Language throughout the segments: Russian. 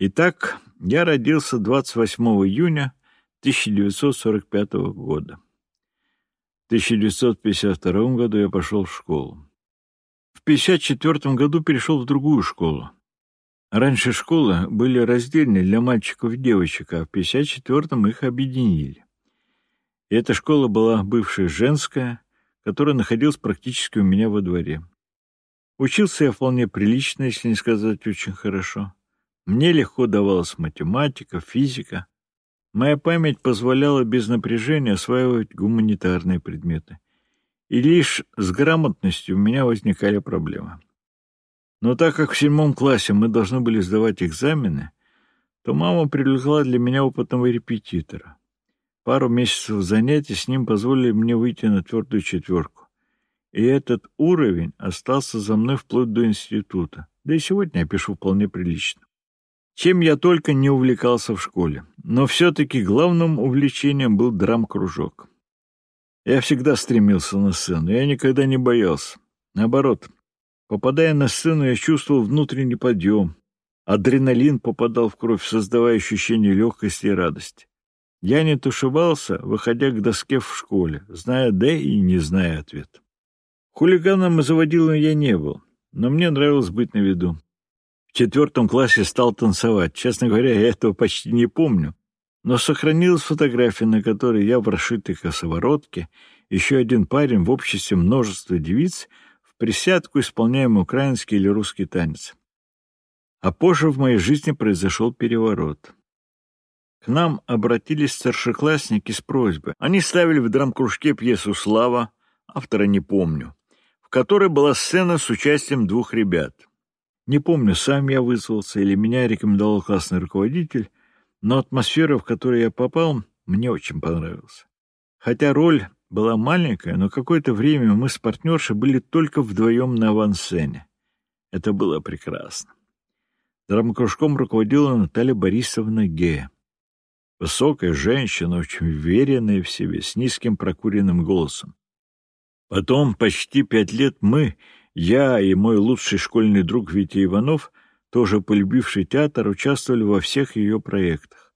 Итак, я родился 28 июня 1945 года. В 1952 году я пошел в школу. В 1954 году перешел в другую школу. Раньше школы были раздельны для мальчиков и девочек, а в 1954-м их объединили. И эта школа была бывшая женская, которая находилась практически у меня во дворе. Учился я вполне прилично, если не сказать очень хорошо. Мне легко давалась математика, физика. Моя память позволяла без напряжения осваивать гуманитарные предметы. И лишь с грамотностью у меня возникали проблемы. Но так как в седьмом классе мы должны были сдавать экзамены, то мама привлекла для меня опытного репетитора. Пару месяцев занятий с ним позволили мне выйти на твердую четверку. И этот уровень остался за мной вплоть до института. Да и сегодня я пишу вполне прилично. Чем я только не увлекался в школе. Но все-таки главным увлечением был драм-кружок. Я всегда стремился на сцену, я никогда не боялся. Наоборот, Попадая на сцену, я чувствовал внутренний подъем. Адреналин попадал в кровь, создавая ощущение легкости и радости. Я не тушевался, выходя к доске в школе, зная «да» и не зная ответ. Хулиганом и заводилом я не был, но мне нравилось быть на виду. В четвертом классе стал танцевать. Честно говоря, я этого почти не помню. Но сохранилась фотография, на которой я в расшитой косоворотке, еще один парень в обществе множества девиц — присядку исполняем украинский или русский танец. А позже в моей жизни произошел переворот. К нам обратились старшеклассники с просьбой. Они ставили в драм-кружке пьесу «Слава», автора не помню, в которой была сцена с участием двух ребят. Не помню, сам я вызвался или меня рекомендовал классный руководитель, но атмосфера, в которую я попал, мне очень понравилась. Хотя роль была маленькая, но какое-то время мы с партнершей были только вдвоем на авансцене. Это было прекрасно. Драмокружком руководила Наталья Борисовна Гея. Высокая женщина, очень уверенная в себе, с низким прокуренным голосом. Потом почти пять лет мы, я и мой лучший школьный друг Витя Иванов, тоже полюбивший театр, участвовали во всех ее проектах.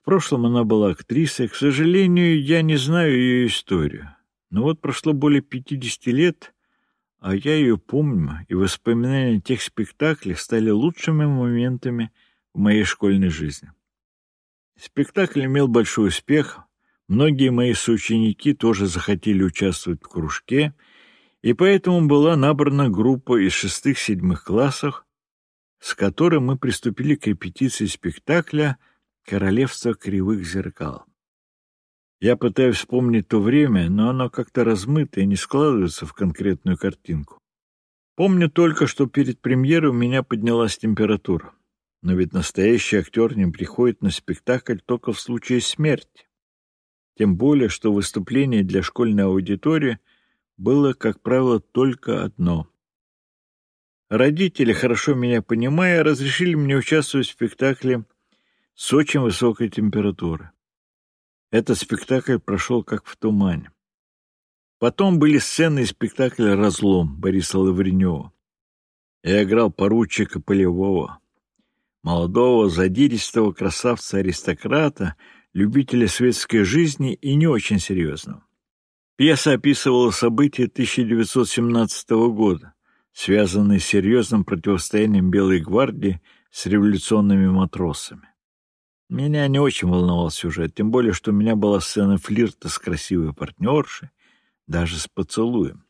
В прошлом она была актрисой. К сожалению, я не знаю ее историю. Но вот прошло более 50 лет, а я ее помню, и воспоминания тех спектаклях стали лучшими моментами в моей школьной жизни. Спектакль имел большой успех, многие мои соученики тоже захотели участвовать в кружке, и поэтому была набрана группа из шестых-седьмых классов, с которой мы приступили к репетиции спектакля — Королевство кривых зеркал. Я пытаюсь вспомнить то время, но оно как-то размыто и не складывается в конкретную картинку. Помню только, что перед премьерой у меня поднялась температура. Но ведь настоящий актер не приходит на спектакль только в случае смерти. Тем более, что выступление для школьной аудитории было, как правило, только одно. Родители, хорошо меня понимая, разрешили мне участвовать в спектакле с очень высокой температурой. Этот спектакль прошел как в тумане. Потом были сцены из спектакля «Разлом» Бориса Лавренева. Я играл поручика Полевого, молодого, задиристого красавца-аристократа, любителя светской жизни и не очень серьезного. Пьеса описывала события 1917 года, связанные с серьезным противостоянием Белой гвардии с революционными матросами. Меня не очень волновал сюжет, тем более, что у меня была сцена флирта с красивой партнершей, даже с поцелуем.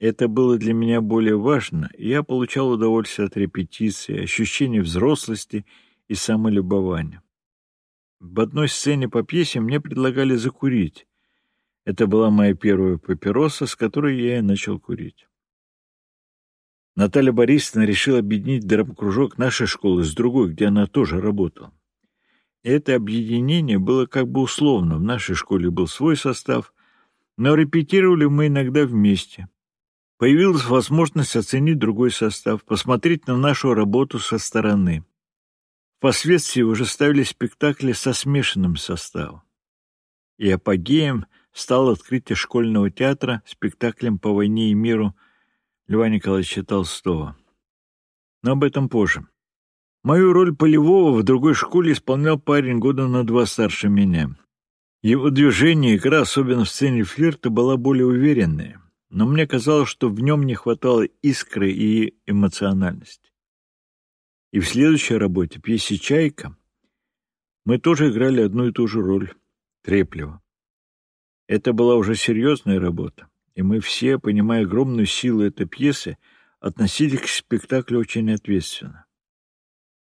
Это было для меня более важно, и я получал удовольствие от репетиции, ощущение взрослости и самолюбования. В одной сцене по пьесе мне предлагали закурить. Это была моя первая папироса, с которой я и начал курить. Наталья Борисовна решила объединить драмкружок нашей школы с другой, где она тоже работала. Это объединение было как бы условно. В нашей школе был свой состав, но репетировали мы иногда вместе. Появилась возможность оценить другой состав, посмотреть на нашу работу со стороны. Впоследствии уже ставили спектакли со смешанным составом. И апогеем стал открытие школьного театра спектаклем «По войне и миру» Льва Николаевича Толстого. Но об этом позже. Мою роль полевого в другой школе исполнял парень года на два старше меня. Его движение и игра, особенно в сцене флирта, была более уверенная, но мне казалось, что в нем не хватало искры и эмоциональности. И в следующей работе, пьесе «Чайка», мы тоже играли одну и ту же роль — Треплева. Это была уже серьезная работа, и мы все, понимая огромную силу этой пьесы, относились к спектаклю очень ответственно.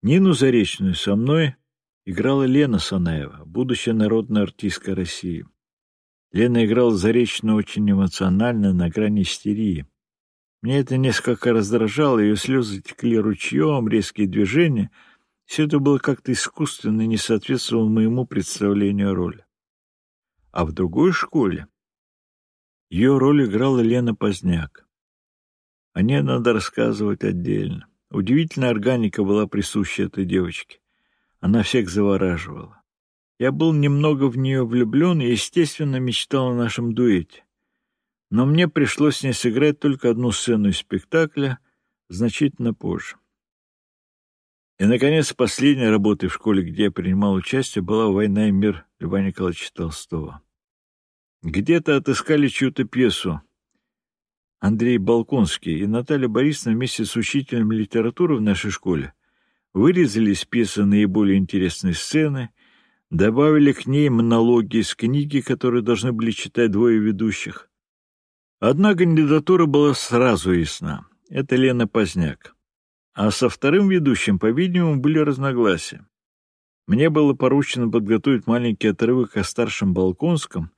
Нину Заречную со мной играла Лена Санаева, будущая народная артистка России. Лена играла Заречную очень эмоционально, на грани истерии. Мне это несколько раздражало, ее слезы текли ручьем, резкие движения. Все это было как-то искусственно и не соответствовало моему представлению о роли. А в другой школе ее роль играла Лена Поздняк. О ней надо рассказывать отдельно. Удивительная органика была присуща этой девочке. Она всех завораживала. Я был немного в нее влюблен и, естественно, мечтал о нашем дуэте. Но мне пришлось с ней сыграть только одну сцену из спектакля значительно позже. И, наконец, последней работой в школе, где я принимал участие, была «Война и мир» Льва Николаевича Толстого. Где-то отыскали чью-то пьесу Андрей Балконский и Наталья Борисовна вместе с учителем литературы в нашей школе вырезали из пьесы наиболее интересные сцены, добавили к ней монологи из книги, которые должны были читать двое ведущих. Одна кандидатура была сразу ясна — это Лена Поздняк. А со вторым ведущим, по-видимому, были разногласия. Мне было поручено подготовить маленький отрывок о старшем Балконском,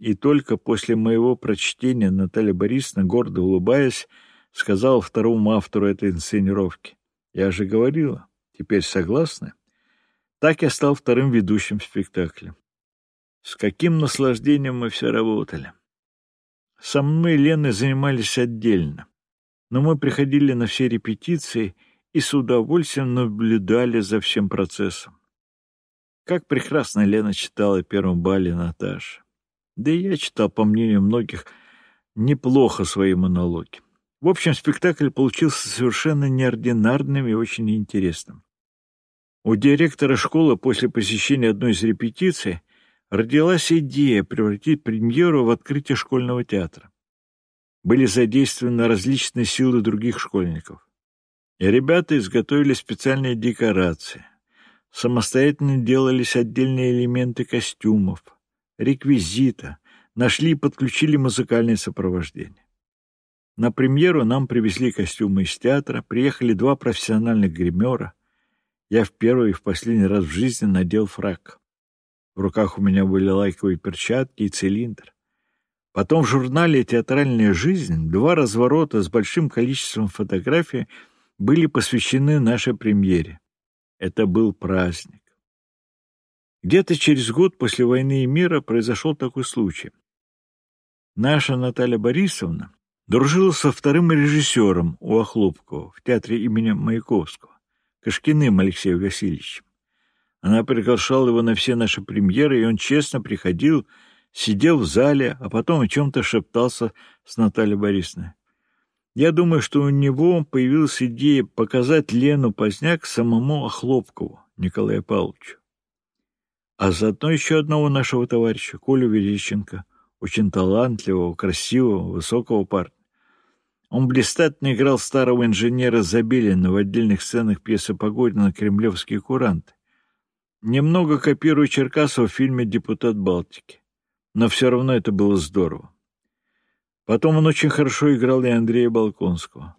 и только после моего прочтения Наталья Борисовна, гордо улыбаясь, сказала второму автору этой инсценировки. «Я же говорила, Теперь согласны? Так я стал вторым ведущим спектакля. С каким наслаждением мы все работали. Со мной и занимались отдельно, но мы приходили на все репетиции и с удовольствием наблюдали за всем процессом. Как прекрасно Лена читала первом бале Наташи. Да и я читал, по мнению многих, неплохо свои монологи. В общем, спектакль получился совершенно неординарным и очень интересным. У директора школы после посещения одной из репетиций родилась идея превратить премьеру в открытие школьного театра. Были задействованы различные силы других школьников. И ребята изготовили специальные декорации. Самостоятельно делались отдельные элементы костюмов, реквизита, нашли и подключили музыкальное сопровождение. На премьеру нам привезли костюмы из театра, приехали два профессиональных гримера — я в первый и в последний раз в жизни надел фрак. В руках у меня были лайковые перчатки и цилиндр. Потом в журнале «Театральная жизнь» два разворота с большим количеством фотографий были посвящены нашей премьере. Это был праздник. Где-то через год после войны и мира произошел такой случай. Наша Наталья Борисовна дружила со вторым режиссером у Охлопкова в театре имени Маяковского. Кашкиным Алексеем Васильевичем. Она приглашала его на все наши премьеры, и он честно приходил, сидел в зале, а потом о чем-то шептался с Натальей Борисовной. Я думаю, что у него появилась идея показать Лену Поздняк самому Охлопкову, Николаю Павловичу. А заодно еще одного нашего товарища, Колю Величенко, очень талантливого, красивого, высокого парня. Он блистательно играл старого инженера Забелина в отдельных сценах пьесы Погодина «Кремлевские куранты». Немного копируя Черкасова в фильме «Депутат Балтики». Но все равно это было здорово. Потом он очень хорошо играл и Андрея Балконского.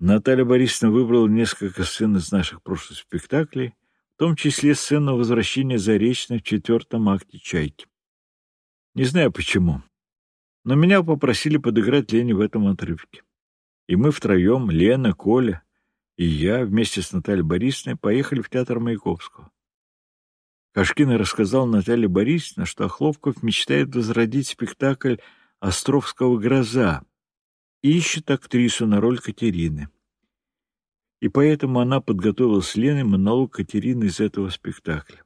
Наталья Борисовна выбрала несколько сцен из наших прошлых спектаклей, в том числе сцену возвращения Заречной в четвертом акте «Чайки». Не знаю почему, но меня попросили подыграть Лене в этом отрывке. И мы втроем, Лена, Коля и я, вместе с Натальей Борисовной, поехали в театр Маяковского. Кашкин рассказал Наталье Борисовне, что Охловков мечтает возродить спектакль «Островского гроза» и ищет актрису на роль Катерины. И поэтому она подготовила с Леной монолог Катерины из этого спектакля.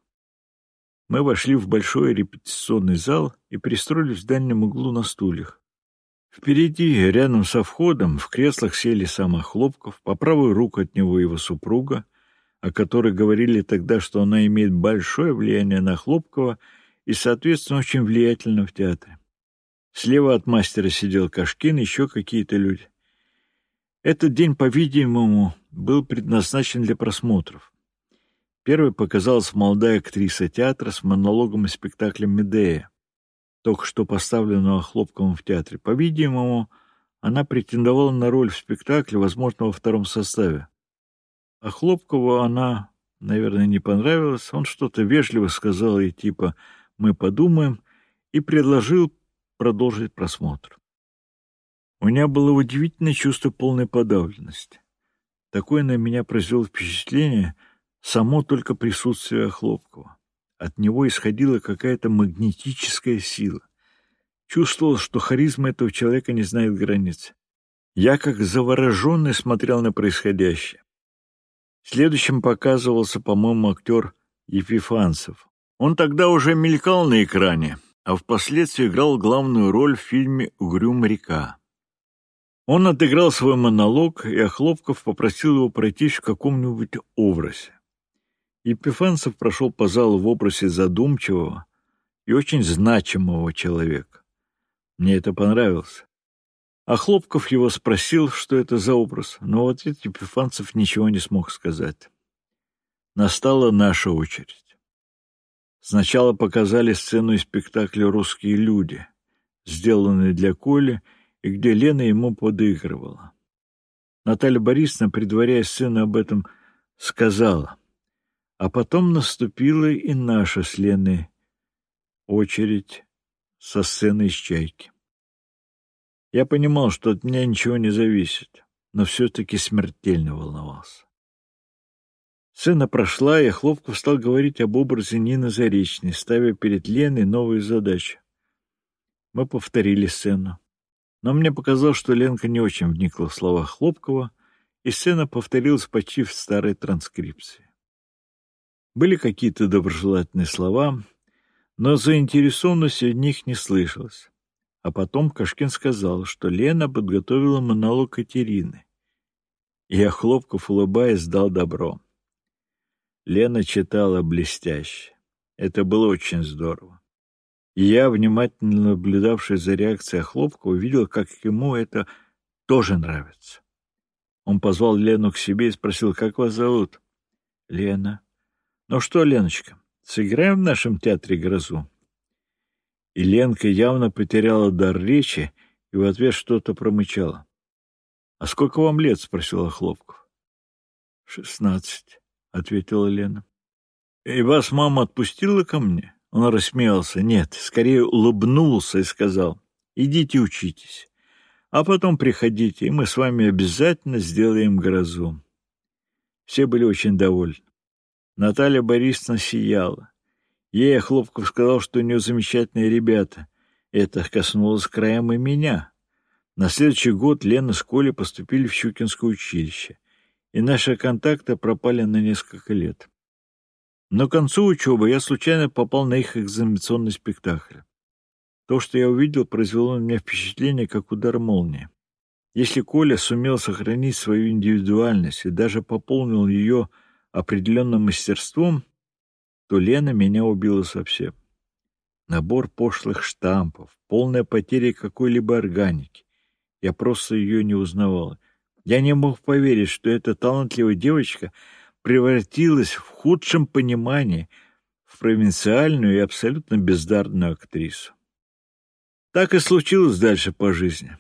Мы вошли в большой репетиционный зал и пристроились в дальнем углу на стульях. Впереди, рядом со входом, в креслах сели сам Охлопков, по правую руку от него его супруга, о которой говорили тогда, что она имеет большое влияние на Хлопкова и, соответственно, очень влиятельна в театре. Слева от мастера сидел Кашкин, еще какие-то люди. Этот день, по-видимому, был предназначен для просмотров. Первой показалась молодая актриса театра с монологом и спектаклем «Медея», только что поставленного Хлопковым в театре. По-видимому, она претендовала на роль в спектакле, возможно, во втором составе. А Хлопкову она, наверное, не понравилась. Он что-то вежливо сказал ей, типа «мы подумаем», и предложил продолжить просмотр. У меня было удивительное чувство полной подавленности. Такое на меня произвело впечатление само только присутствие Хлопкова. От него исходила какая-то магнетическая сила. Чувствовал, что харизма этого человека не знает границ. Я, как завороженный, смотрел на происходящее. Следующим показывался, по-моему, актер Епифанцев. Он тогда уже мелькал на экране, а впоследствии играл главную роль в фильме «Угрюм река». Он отыграл свой монолог, и Охлопков попросил его пройтись в каком-нибудь образе. Епифанцев прошел по залу в образе задумчивого и очень значимого человека. Мне это понравилось. А Хлопков его спросил, что это за образ, но в ответ Епифанцев ничего не смог сказать. Настала наша очередь. Сначала показали сцену из спектакля «Русские люди», сделанный для Коли, и где Лена ему подыгрывала. Наталья Борисовна, предваряя сцену об этом, сказала, а потом наступила и наша с Леной очередь со сцены из «Чайки». Я понимал, что от меня ничего не зависит, но все-таки смертельно волновался. Сцена прошла, и Хлопков стал говорить об образе Нины Заречной, ставя перед Леной новые задачи. Мы повторили сцену. Но мне показалось, что Ленка не очень вникла в слова Хлопкова, и сцена повторилась почти в старой транскрипции. Были какие-то доброжелательные слова, но заинтересованности в них не слышалось. А потом Кашкин сказал, что Лена подготовила монолог Катерины. Я, Хлопков, улыбаясь, дал добро. Лена читала блестяще. Это было очень здорово. Я, внимательно наблюдавший за реакцией Хлопкова, увидел, как ему это тоже нравится. Он позвал Лену к себе и спросил, как вас зовут? Лена. Ну что, Леночка, сыграем в нашем театре грозу? И Ленка явно потеряла дар речи и в ответ что-то промычала. — А сколько вам лет? — спросила Хлопков. — Шестнадцать, — ответила Лена. — И вас мама отпустила ко мне? Он рассмеялся. Нет, скорее улыбнулся и сказал, — идите учитесь, а потом приходите, и мы с вами обязательно сделаем грозу. Все были очень довольны. Наталья Борисовна сияла. Ей Хлопков сказал, что у нее замечательные ребята. Это коснулось краем и меня. На следующий год Лена с Колей поступили в Щукинское училище, и наши контакты пропали на несколько лет. Но к концу учебы я случайно попал на их экзаменационный спектакль. То, что я увидел, произвело на меня впечатление, как удар молнии. Если Коля сумел сохранить свою индивидуальность и даже пополнил ее определенным мастерством, то Лена меня убила совсем. Набор пошлых штампов, полная потеря какой-либо органики. Я просто ее не узнавал. Я не мог поверить, что эта талантливая девочка превратилась в худшем понимании в провинциальную и абсолютно бездарную актрису. Так и случилось дальше по жизни.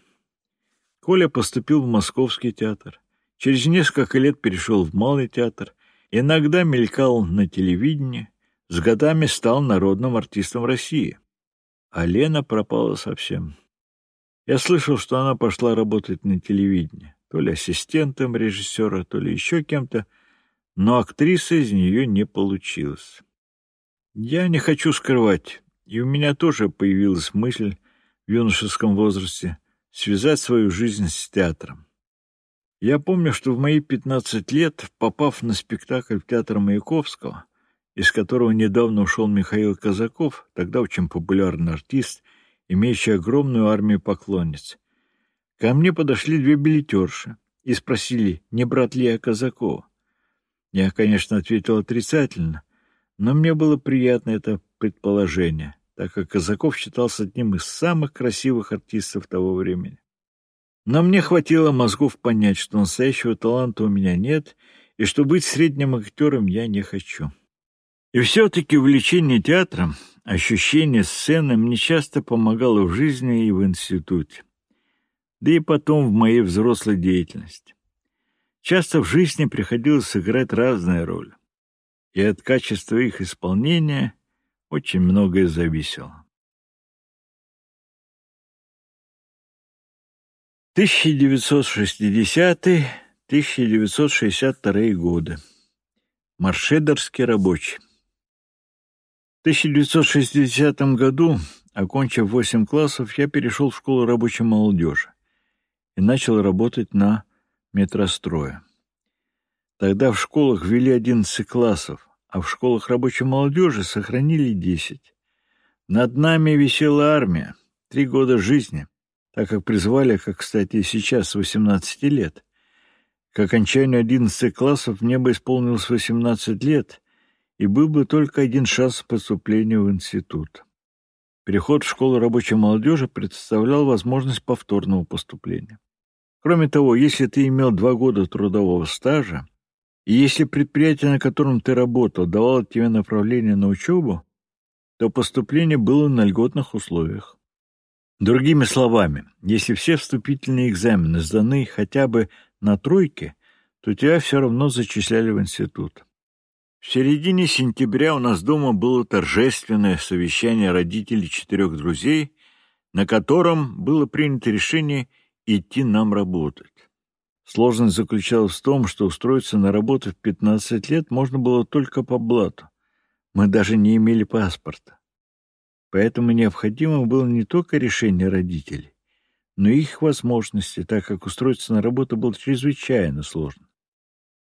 Коля поступил в Московский театр. Через несколько лет перешел в Малый театр. Иногда мелькал на телевидении, с годами стал народным артистом России. А Лена пропала совсем. Я слышал, что она пошла работать на телевидении, то ли ассистентом режиссера, то ли еще кем-то, но актриса из нее не получилась. Я не хочу скрывать, и у меня тоже появилась мысль в юношеском возрасте связать свою жизнь с театром. Я помню, что в мои 15 лет, попав на спектакль в театр Маяковского, из которого недавно ушел Михаил Казаков, тогда очень популярный артист, имеющий огромную армию поклонниц. Ко мне подошли две билетерши и спросили, не брат ли я Казакова. Я, конечно, ответил отрицательно, но мне было приятно это предположение, так как Казаков считался одним из самых красивых артистов того времени. Но мне хватило мозгов понять, что настоящего таланта у меня нет, и что быть средним актером я не хочу. И все-таки увлечение театром, ощущение сцены мне часто помогало в жизни и в институте, да и потом в моей взрослой деятельности. Часто в жизни приходилось сыграть разные роли, и от качества их исполнения очень многое зависело. 1960-1962 годы. Маршедерский рабочий. В 1960 году, окончив 8 классов, я перешел в школу рабочей молодежи и начал работать на метрострое. Тогда в школах ввели 11 классов, а в школах рабочей молодежи сохранили 10. Над нами висела армия, три года жизни, так как призвали, как, кстати, и сейчас, с 18 лет. К окончанию 11 классов мне бы исполнилось 18 лет, и был бы только один шанс поступления в институт. Переход в школу рабочей молодежи представлял возможность повторного поступления. Кроме того, если ты имел два года трудового стажа, и если предприятие, на котором ты работал, давало тебе направление на учебу, то поступление было на льготных условиях. Другими словами, если все вступительные экзамены сданы хотя бы на тройке, то тебя все равно зачисляли в институт. В середине сентября у нас дома было торжественное совещание родителей четырех друзей, на котором было принято решение идти нам работать. Сложность заключалась в том, что устроиться на работу в 15 лет можно было только по блату. Мы даже не имели паспорта. Поэтому необходимо было не только решение родителей, но и их возможности, так как устроиться на работу было чрезвычайно сложно.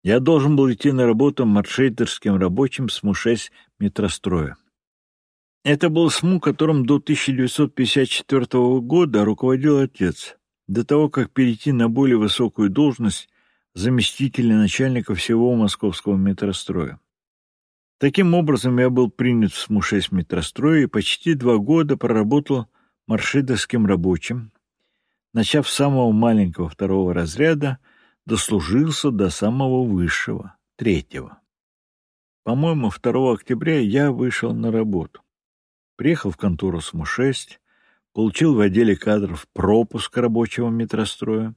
Я должен был идти на работу маршейдерским рабочим с МУ-6 метростроя. Это был СМУ, которым до 1954 года руководил отец, до того, как перейти на более высокую должность заместителя начальника всего московского метростроя. Таким образом, я был принят в СМУ-6 метростроя и почти два года проработал маршидовским рабочим, начав с самого маленького второго разряда — дослужился до самого высшего, третьего. По-моему, 2 октября я вышел на работу. Приехал в контору СМУ-6, получил в отделе кадров пропуск рабочего метростроя,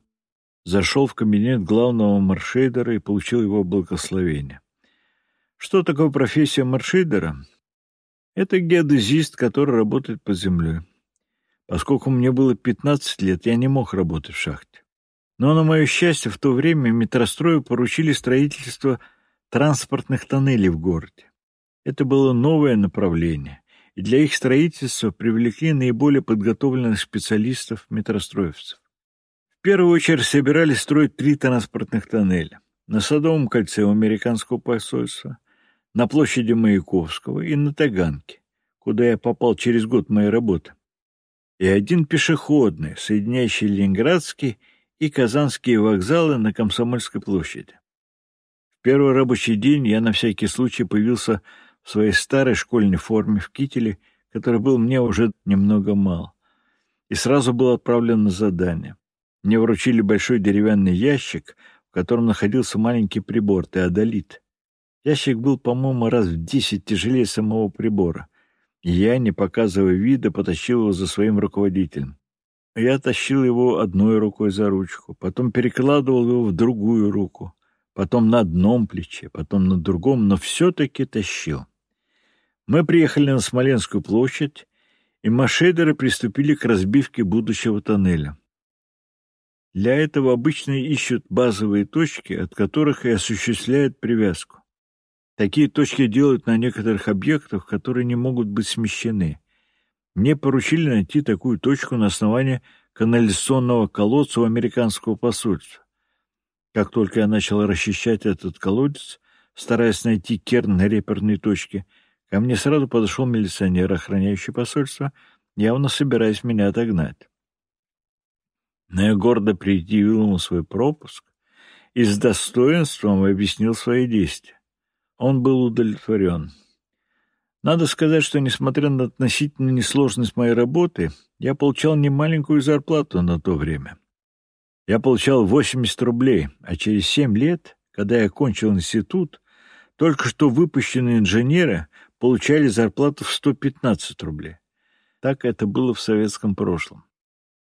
зашел в кабинет главного маршейдера и получил его благословение. Что такое профессия маршейдера? Это геодезист, который работает под землей. Поскольку мне было 15 лет, я не мог работать в шахте. Но, на мое счастье, в то время метрострою поручили строительство транспортных тоннелей в городе. Это было новое направление, и для их строительства привлекли наиболее подготовленных специалистов-метростроевцев. В первую очередь собирались строить три транспортных тоннеля на Садовом кольце у американского посольства, на площади Маяковского и на Таганке, куда я попал через год моей работы, и один пешеходный, соединяющий Ленинградский и казанские вокзалы на Комсомольской площади. В первый рабочий день я на всякий случай появился своей старой школьной форме в кителе, который был мне уже немного мал, и сразу был отправлен на задание. Мне вручили большой деревянный ящик, в котором находился маленький прибор теодолит. Ящик был, по-моему, раз в десять тяжелее самого прибора, я, не показывая вида, потащил его за своим руководителем. Я тащил его одной рукой за ручку, потом перекладывал его в другую руку, потом на одном плече, потом на другом, но все-таки тащил. Мы приехали на Смоленскую площадь, и машедеры приступили к разбивке будущего тоннеля. Для этого обычно ищут базовые точки, от которых и осуществляют привязку. Такие точки делают на некоторых объектах, которые не могут быть смещены. Мне поручили найти такую точку на основании канализационного колодца у американского посольства. Как только я начал расчищать этот колодец, стараясь найти керн на реперной точке, ко мне сразу подошел милиционер, охраняющий посольство, явно собираясь меня отогнать. Но я гордо предъявил ему свой пропуск и с достоинством объяснил свои действия. Он был удовлетворен. Надо сказать, что, несмотря на относительную несложность моей работы, я получал немаленькую зарплату на то время. Я получал 80 рублей, а через 7 лет, когда я окончил институт, только что выпущенные инженеры получали зарплату в 115 рублей. Так это было в советском прошлом.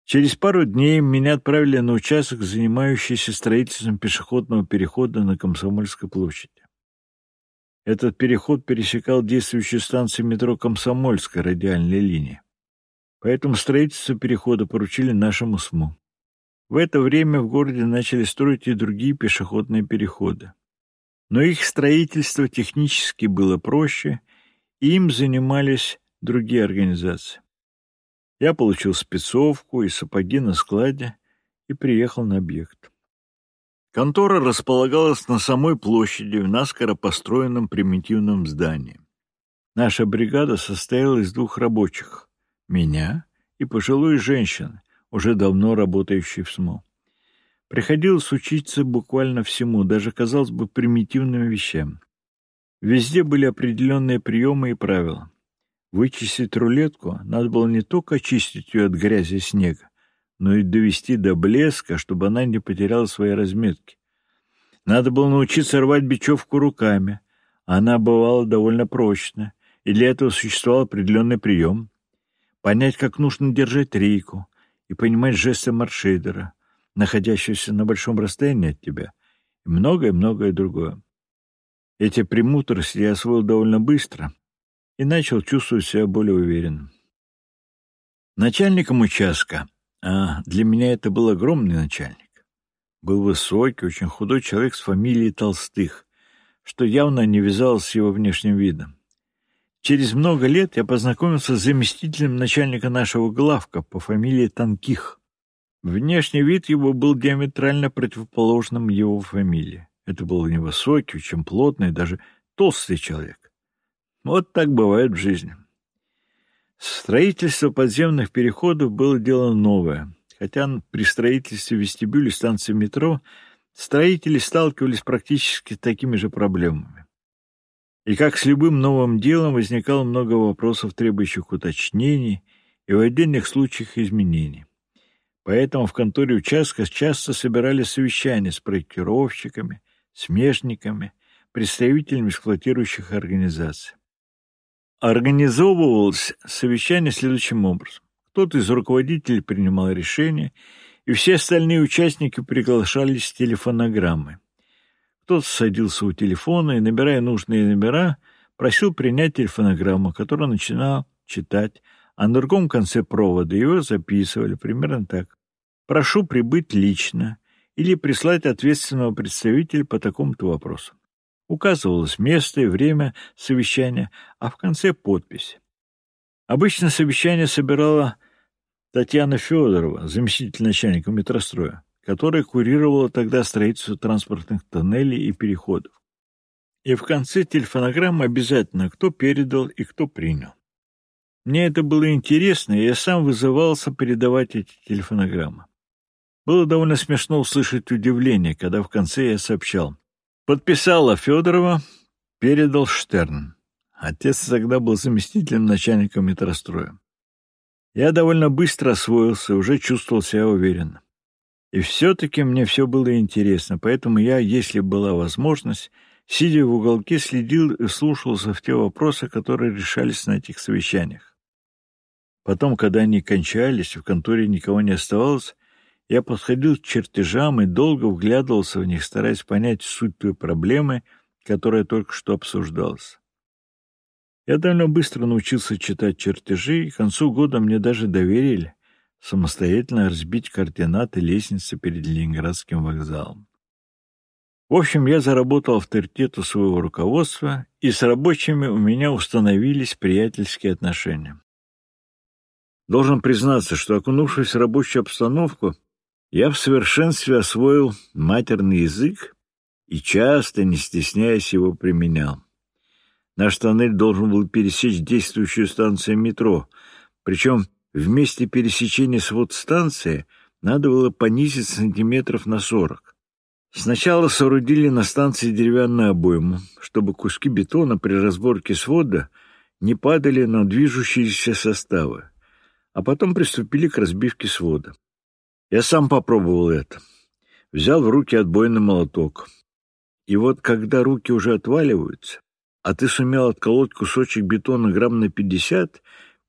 Через пару дней меня отправили на участок, занимающийся строительством пешеходного перехода на Комсомольской площади. Этот переход пересекал действующую станцию метро Комсомольская радиальной линии. Поэтому строительство перехода поручили нашему СМУ. В это время в городе начали строить и другие пешеходные переходы. Но их строительство технически было проще, им занимались другие организации. Я получил спецовку и сапоги на складе и приехал на объект. Контора располагалась на самой площади в наскоро построенном примитивном здании. Наша бригада состояла из двух рабочих — меня и пожилой женщины, уже давно работающий в СМО. Приходилось учиться буквально всему, даже, казалось бы, примитивным вещам. Везде были определенные приемы и правила. Вычистить рулетку надо было не только очистить ее от грязи и снега, но и довести до блеска, чтобы она не потеряла свои разметки. Надо было научиться рвать бечевку руками, она бывала довольно прочная, и для этого существовал определенный прием. Понять, как нужно держать рейку, и понимать жесты маршейдера, находящегося на большом расстоянии от тебя, и многое-многое другое. Эти премудрости я освоил довольно быстро и начал чувствовать себя более уверенным. Начальником участка, а для меня это был огромный начальник, был высокий, очень худой человек с фамилией Толстых, что явно не вязалось с его внешним видом. Через много лет я познакомился с заместителем начальника нашего главка по фамилии Танких. Внешний вид его был диаметрально противоположным его фамилии. Это был невысокий, очень плотный, даже толстый человек. Вот так бывает в жизни. Строительство подземных переходов было дело новое, хотя при строительстве вестибюля станции метро строители сталкивались практически с такими же проблемами. И как с любым новым делом возникало много вопросов, требующих уточнений и в отдельных случаях изменений. Поэтому в конторе участка часто собирали совещания с проектировщиками, смежниками, представителями эксплуатирующих организаций. Организовывалось совещание следующим образом. Кто-то из руководителей принимал решение, и все остальные участники приглашались телефонограммой. Кто-то садился у телефона и, набирая нужные номера, просил принять телефонограмму, которую начинал читать, а на другом конце провода его записывали примерно так. «Прошу прибыть лично» или прислать ответственного представителя по такому-то вопросу. Указывалось место и время совещания, а в конце подпись. Обычно совещание собирала Татьяна Федорова, заместитель начальника метростроя которая курировала тогда строительство транспортных тоннелей и переходов. И в конце телефонограммы обязательно, кто передал и кто принял. Мне это было интересно, и я сам вызывался передавать эти телефонограммы. Было довольно смешно услышать удивление, когда в конце я сообщал. Подписала Федорова, передал Штерн. Отец тогда был заместителем начальника метростроя. Я довольно быстро освоился, уже чувствовал себя уверенно. И все-таки мне все было интересно, поэтому я, если была возможность, сидя в уголке, следил и слушался в те вопросы, которые решались на этих совещаниях. Потом, когда они кончались, в конторе никого не оставалось, я подходил к чертежам и долго вглядывался в них, стараясь понять суть той проблемы, которая только что обсуждалась. Я довольно быстро научился читать чертежи, и к концу года мне даже доверили самостоятельно разбить координаты лестницы перед Ленинградским вокзалом. В общем, я заработал авторитет у своего руководства, и с рабочими у меня установились приятельские отношения. Должен признаться, что, окунувшись в рабочую обстановку, я в совершенстве освоил матерный язык и часто, не стесняясь, его применял. Наш тоннель должен был пересечь действующую станцию метро, причем в месте пересечения свод станции надо было понизить сантиметров на сорок. Сначала соорудили на станции деревянную обойму, чтобы куски бетона при разборке свода не падали на движущиеся составы, а потом приступили к разбивке свода. Я сам попробовал это. Взял в руки отбойный молоток. И вот когда руки уже отваливаются, а ты сумел отколоть кусочек бетона грамм на пятьдесят,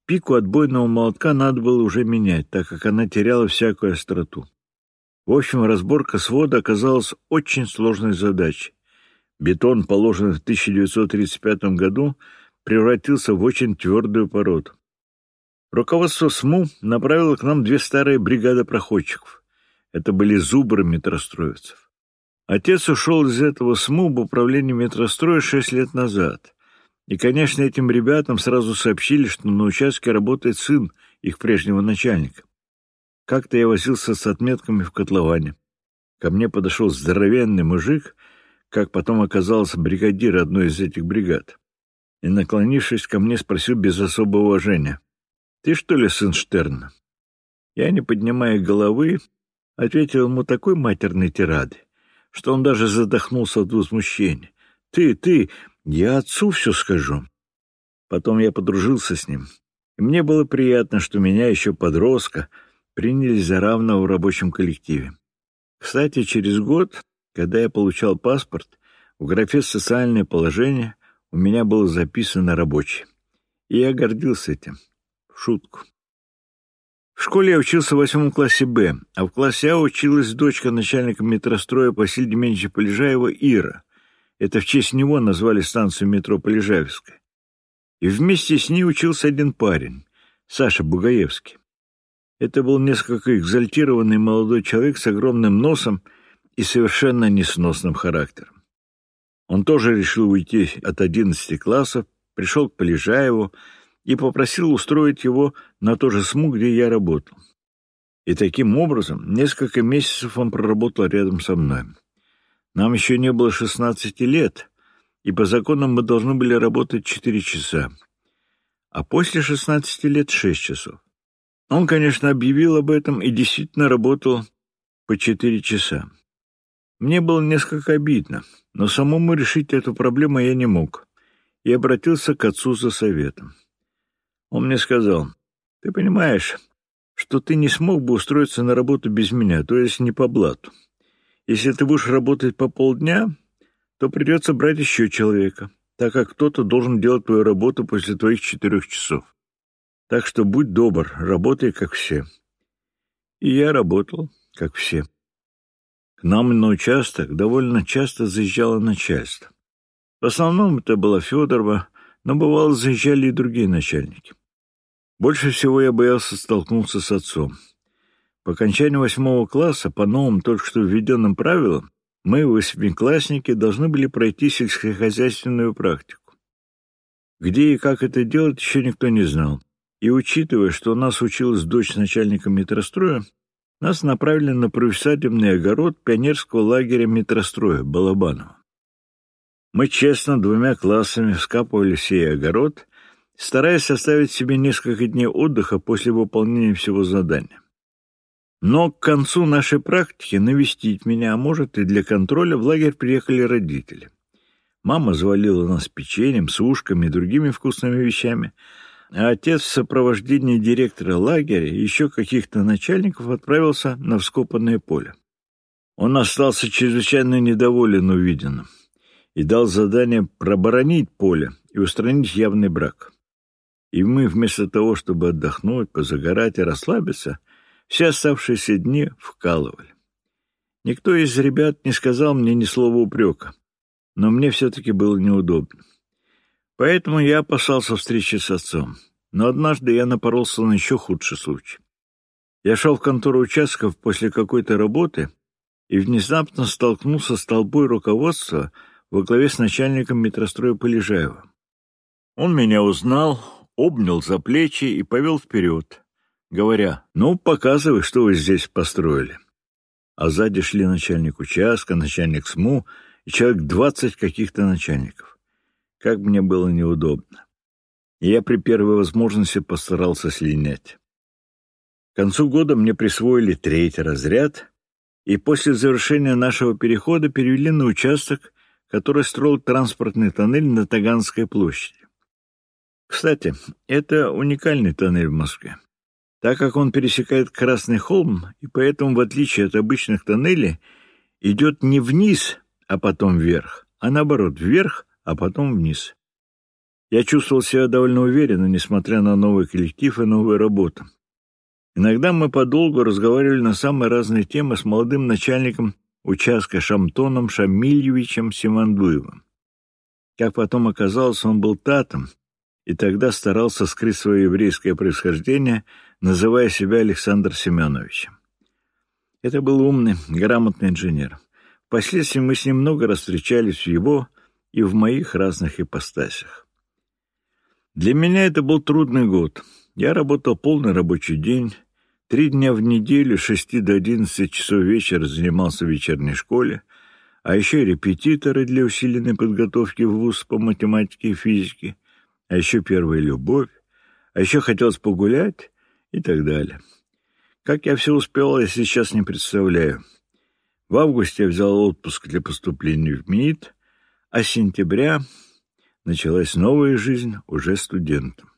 пику отбойного молотка надо было уже менять, так как она теряла всякую остроту. В общем, разборка свода оказалась очень сложной задачей. Бетон, положенный в 1935 году, превратился в очень твердую породу. Руководство СМУ направило к нам две старые бригады проходчиков. Это были зубры метростроевцев. Отец ушел из этого СМУ в управлении метростроя шесть лет назад. И, конечно, этим ребятам сразу сообщили, что на участке работает сын их прежнего начальника. Как-то я возился с отметками в котловане. Ко мне подошел здоровенный мужик, как потом оказался бригадир одной из этих бригад, и, наклонившись ко мне, спросил без особого уважения. «Ты что ли сын Штерна?» Я, не поднимая головы, ответил ему такой матерной тирады, что он даже задохнулся от возмущения. «Ты, ты, я отцу все скажу». Потом я подружился с ним, и мне было приятно, что меня еще подростка — принялись за равного в рабочем коллективе. Кстати, через год, когда я получал паспорт, в графе «Социальное положение» у меня было записано «рабочий». И я гордился этим. Шутку. В школе я учился в восьмом классе «Б», а в классе А училась дочка начальника метростроя Василия Дементьевича Полежаева Ира. Это в честь него назвали станцию метро Полежаевская. И вместе с ней учился один парень, Саша Бугаевский. Это был несколько экзальтированный молодой человек с огромным носом и совершенно несносным характером. Он тоже решил уйти от одиннадцати классов, пришел к Полежаеву и попросил устроить его на то же СМУ, где я работал. И таким образом несколько месяцев он проработал рядом со мной. Нам еще не было шестнадцати лет, и по законам мы должны были работать четыре часа, а после шестнадцати лет — шесть часов. Он, конечно, объявил об этом и действительно работал по четыре часа. Мне было несколько обидно, но самому решить эту проблему я не мог, и обратился к отцу за советом. Он мне сказал, «Ты понимаешь, что ты не смог бы устроиться на работу без меня, то есть не по блату. Если ты будешь работать по полдня, то придется брать еще человека, так как кто-то должен делать твою работу после твоих четырех часов. Так что будь добр, работай, как все. И я работал, как все. К нам на участок довольно часто заезжало начальство. В основном это была Федорова, но бывало заезжали и другие начальники. Больше всего я боялся столкнуться с отцом. По окончании восьмого класса, по новым только что введенным правилам, мы, восьмиклассники, должны были пройти сельскохозяйственную практику. Где и как это делать, еще никто не знал. И учитывая, что у нас училась дочь начальника метростроя, нас направили на профессиональный огород пионерского лагеря метростроя Балабанова. Мы честно двумя классами вскапывали сей огород, стараясь составить себе несколько дней отдыха после выполнения всего задания. Но к концу нашей практики навестить меня, а может и для контроля, в лагерь приехали родители. Мама завалила нас печеньем, сушками и другими вкусными вещами — а отец в сопровождении директора лагеря и еще каких-то начальников отправился на вскопанное поле. Он остался чрезвычайно недоволен увиденным и дал задание проборонить поле и устранить явный брак. И мы вместо того, чтобы отдохнуть, позагорать и расслабиться, все оставшиеся дни вкалывали. Никто из ребят не сказал мне ни слова упрека, но мне все-таки было неудобно. Поэтому я опасался встречи с отцом. Но однажды я напоролся на еще худший случай. Я шел в контору участков после какой-то работы и внезапно столкнулся с толпой руководства во главе с начальником метростроя Полежаева. Он меня узнал, обнял за плечи и повел вперед, говоря, «Ну, показывай, что вы здесь построили». А сзади шли начальник участка, начальник СМУ и человек двадцать каких-то начальников. Как мне было неудобно. Я при первой возможности постарался слинять. К концу года мне присвоили третий разряд, и после завершения нашего перехода перевели на участок, который строил транспортный тоннель на Таганской площади. Кстати, это уникальный тоннель в Москве, так как он пересекает Красный холм, и поэтому, в отличие от обычных тоннелей, идет не вниз, а потом вверх, а наоборот, вверх, а потом вниз. Я чувствовал себя довольно уверенно, несмотря на новый коллектив и новую работу. Иногда мы подолгу разговаривали на самые разные темы с молодым начальником участка Шамтоном Шамильевичем Симандуевым. Как потом оказалось, он был татом, и тогда старался скрыть свое еврейское происхождение, называя себя Александр Семеновичем. Это был умный, грамотный инженер. Впоследствии мы с ним много раз встречались в его и в моих разных ипостасях. Для меня это был трудный год. Я работал полный рабочий день, три дня в неделю, с шести до одиннадцати часов вечера занимался в вечерней школе, а еще репетиторы для усиленной подготовки в ВУЗ по математике и физике, а еще первая любовь, а еще хотелось погулять и так далее. Как я все успел, я сейчас не представляю. В августе я взял отпуск для поступления в МИИТ, а с сентября началась новая жизнь уже студентом.